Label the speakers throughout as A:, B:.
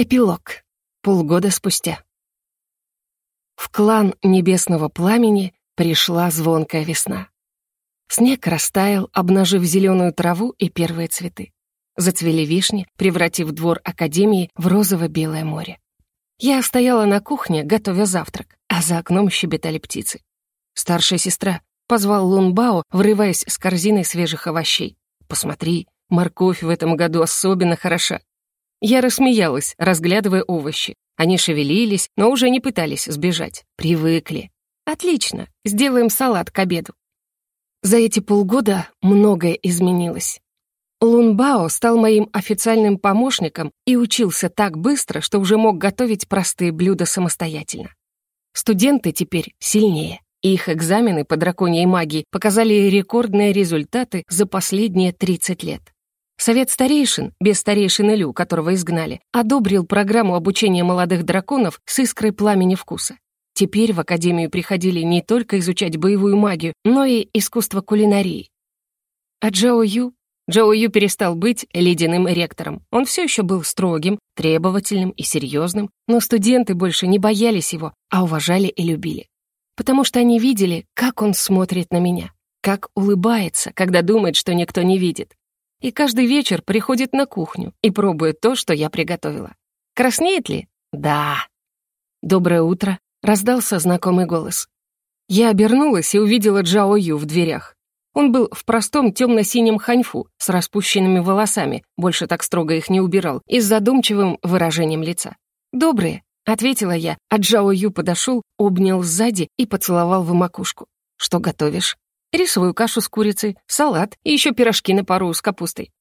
A: Эпилог. Полгода спустя. В клан Небесного Пламени пришла звонкая весна. Снег растаял, обнажив зеленую траву и первые цветы. Зацвели вишни, превратив двор Академии в розово-белое море. Я стояла на кухне, готовя завтрак, а за окном щебетали птицы. Старшая сестра позвал Лунбао, врываясь с корзиной свежих овощей. «Посмотри, морковь в этом году особенно хороша. Я рассмеялась, разглядывая овощи. Они шевелились, но уже не пытались сбежать. Привыкли. Отлично, сделаем салат к обеду. За эти полгода многое изменилось. Лунбао стал моим официальным помощником и учился так быстро, что уже мог готовить простые блюда самостоятельно. Студенты теперь сильнее. Их экзамены по драконьей магии показали рекордные результаты за последние 30 лет. Совет старейшин, без старейшины Лю, которого изгнали, одобрил программу обучения молодых драконов с искрой пламени вкуса. Теперь в Академию приходили не только изучать боевую магию, но и искусство кулинарии. А Джао Ю? Джао Ю перестал быть ледяным ректором. Он все еще был строгим, требовательным и серьезным, но студенты больше не боялись его, а уважали и любили. Потому что они видели, как он смотрит на меня, как улыбается, когда думает, что никто не видит, и каждый вечер приходит на кухню и пробует то, что я приготовила. Краснеет ли? Да. «Доброе утро», — раздался знакомый голос. Я обернулась и увидела Джао Ю в дверях. Он был в простом темно-синем ханьфу с распущенными волосами, больше так строго их не убирал, и с задумчивым выражением лица. «Добрые», — ответила я, а Джао Ю подошел, обнял сзади и поцеловал в макушку. «Что готовишь?» Рисовую кашу с курицей, салат и еще пирожки на пару с капустой.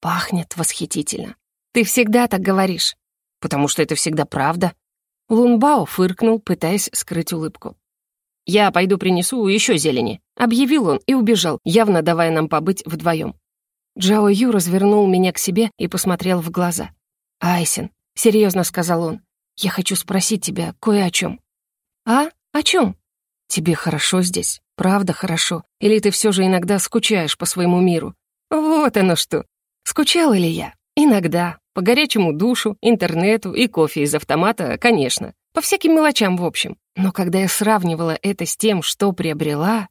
A: Пахнет восхитительно. Ты всегда так говоришь. Потому что это всегда правда. Лунбао фыркнул, пытаясь скрыть улыбку. «Я пойду принесу еще зелени», — объявил он и убежал, явно давая нам побыть вдвоем. Джао Ю развернул меня к себе и посмотрел в глаза. «Айсен», — серьезно сказал он, — «я хочу спросить тебя кое о чем». «А? О чем?» «Тебе хорошо здесь?» Правда хорошо? Или ты все же иногда скучаешь по своему миру? Вот оно что. Скучала ли я? Иногда. По горячему душу, интернету и кофе из автомата, конечно. По всяким мелочам, в общем. Но когда я сравнивала это с тем, что приобрела...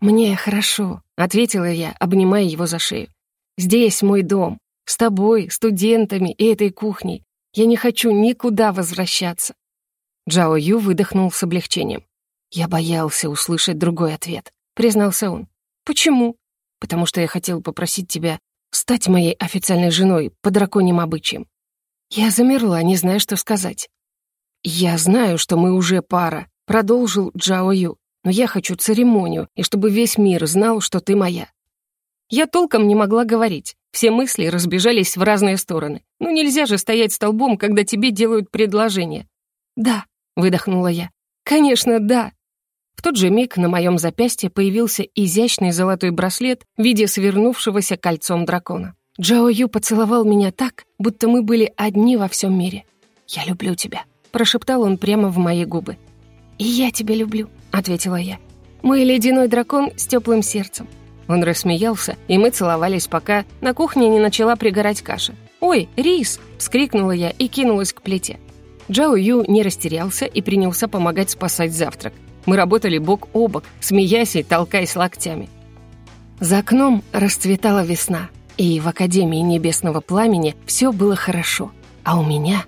A: «Мне хорошо», — ответила я, обнимая его за шею. «Здесь мой дом. С тобой, студентами и этой кухней. Я не хочу никуда возвращаться». Джао Ю выдохнул с облегчением. «Я боялся услышать другой ответ», — признался он. «Почему?» «Потому что я хотел попросить тебя стать моей официальной женой по драконьим обычаям». Я замерла, не зная, что сказать. «Я знаю, что мы уже пара», — продолжил Джао Ю. «но я хочу церемонию, и чтобы весь мир знал, что ты моя». Я толком не могла говорить. Все мысли разбежались в разные стороны. Ну нельзя же стоять столбом, когда тебе делают предложение. «Да», — выдохнула я. «Конечно, да». В тот же миг на моем запястье появился изящный золотой браслет в виде свернувшегося кольцом дракона. Джао Ю поцеловал меня так, будто мы были одни во всем мире. «Я люблю тебя», — прошептал он прямо в мои губы. «И я тебя люблю», — ответила я. «Мой ледяной дракон с теплым сердцем». Он рассмеялся, и мы целовались, пока на кухне не начала пригорать каша. «Ой, рис!» — вскрикнула я и кинулась к плите. Джао Ю не растерялся и принялся помогать спасать завтрак. Мы работали бок о бок, смеясь и толкаясь локтями. За окном расцветала весна, и в Академии Небесного Пламени все было хорошо. А у меня,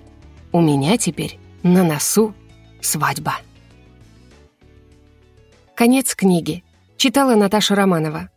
A: у меня теперь на носу свадьба. Конец книги. Читала Наташа Романова.